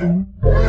Mm-hmm.